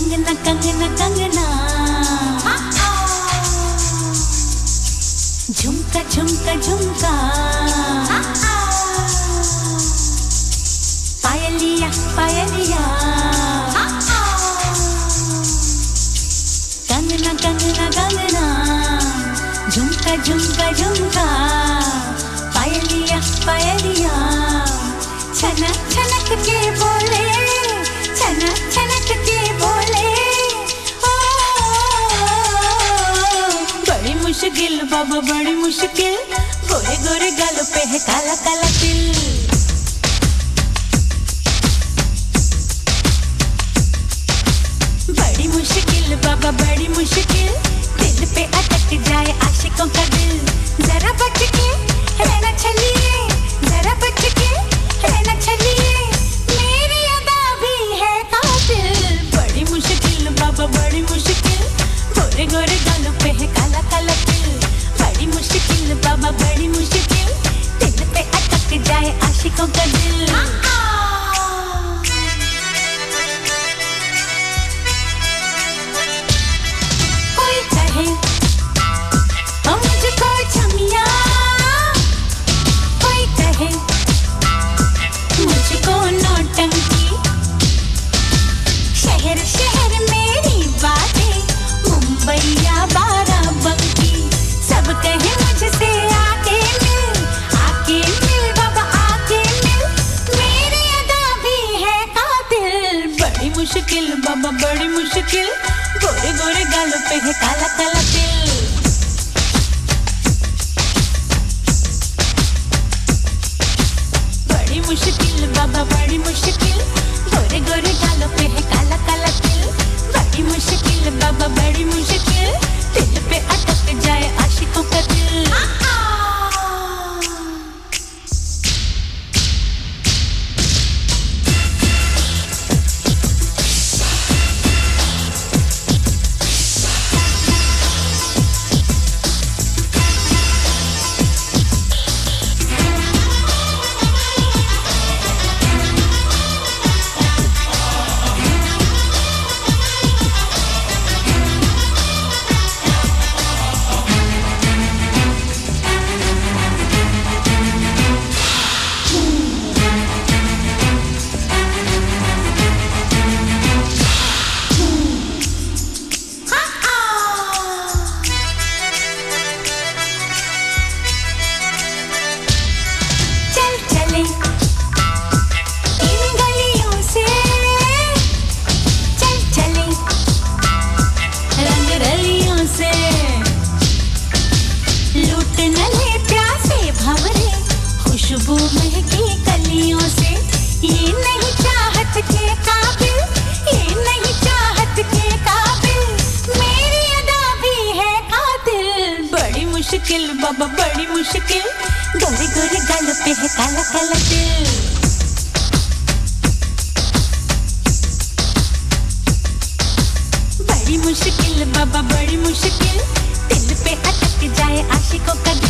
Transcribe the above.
कंगना कंगना कंगना झुमका झुमका झुमका पायलिया पायलिया कंगना कंगना कंगना झुमका झुमका झुमका पायलिया पायलिया छनक छनक के बोले बाबा बड़ी मुश्किल। गोरे गोरे गालों पे है काला काला तिल बड़ी मुश्किल, बाबा बड़ी मुश्किल। दिल पे अटक जाए आशिकों का दिल। जरा बच के रहना चलिए जाए आशिकों का दिल मुश्किल गोरे गोरे गाल पे है काला काला तिल बड़ी मुश्किल, बाबा, बड़ी मुश्किल, गोरे गोरे गाल पे है काला काला तिल बड़ी मुश्किल, बाबा, बड़ी मुश्किल, दिल पे अटक जाए आशिकों का दिल। मुश्किल, बाबा बड़ी मुश्किल। गोरे गोरे गल पे है काला काला दिल। बड़ी मुश्किल, बाबा बड़ी मुश्किल। दिल पे अटक जाए आशिकों का दिल।